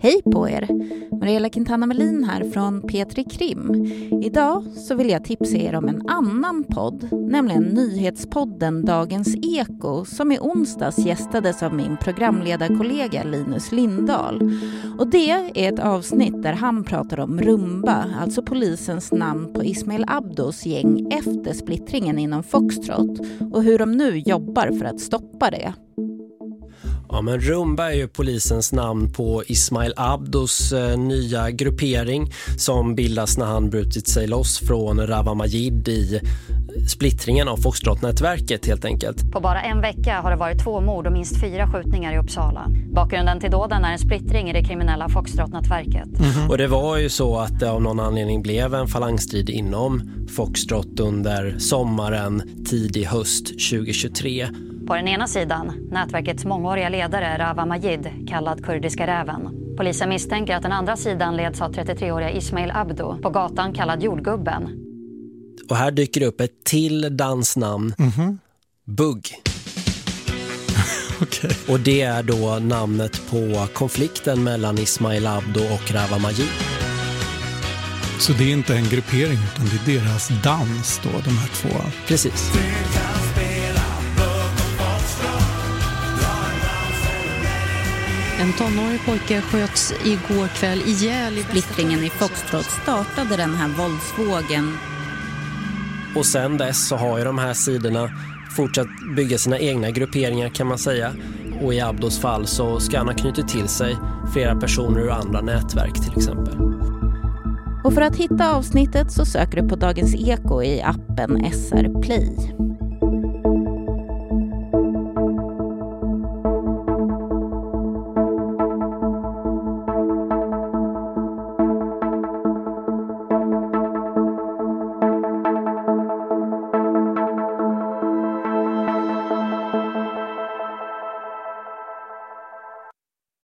Hej på er! Mariella Quintana Melin här från Petri Krim. Idag så vill jag tipsa er om en annan podd, nämligen nyhetspodden Dagens Eko som i onsdags gästades av min programledarkollega Linus Lindahl. Och det är ett avsnitt där han pratar om Rumba, alltså polisens namn på Ismail Abdos gäng efter splittringen inom Foxtrot och hur de nu jobbar för att stoppa det. Ja, men Rumba är ju polisens namn på Ismail Abdos eh, nya gruppering som bildas när han brutit sig loss från Rawa Majid i splittringen av Foxtrot-nätverket helt enkelt. På bara en vecka har det varit två mord och minst fyra skjutningar i Uppsala. Bakgrunden till dåden är en splittring i det kriminella Foxtrot-nätverket. Mm -hmm. Och det var ju så att det av någon anledning blev en falangstrid inom Foxtrot under sommaren tidig höst 2023. På den ena sidan, nätverkets mångåriga ledare Rawa Majid, kallad Kurdiska räven. Polisen misstänker att den andra sidan leds av 33-åriga Ismail Abdo, på gatan kallad Jordgubben. Och här dyker det upp ett till dansnamn, mm -hmm. Bugg. okay. Och det är då namnet på konflikten mellan Ismail Abdo och Rawa Majid. Så det är inte en gruppering utan det är deras dans då, de här två? Precis. En tonårig pojke sköts igår kväll ihjäl i Splittringen i Foxtrot startade den här våldsvågen. Och sen dess så har ju de här sidorna fortsatt bygga sina egna grupperingar kan man säga. Och i Abdos fall så ska han ha knutit till sig flera personer ur andra nätverk till exempel. Och för att hitta avsnittet så söker du på Dagens Eko i appen SR Play.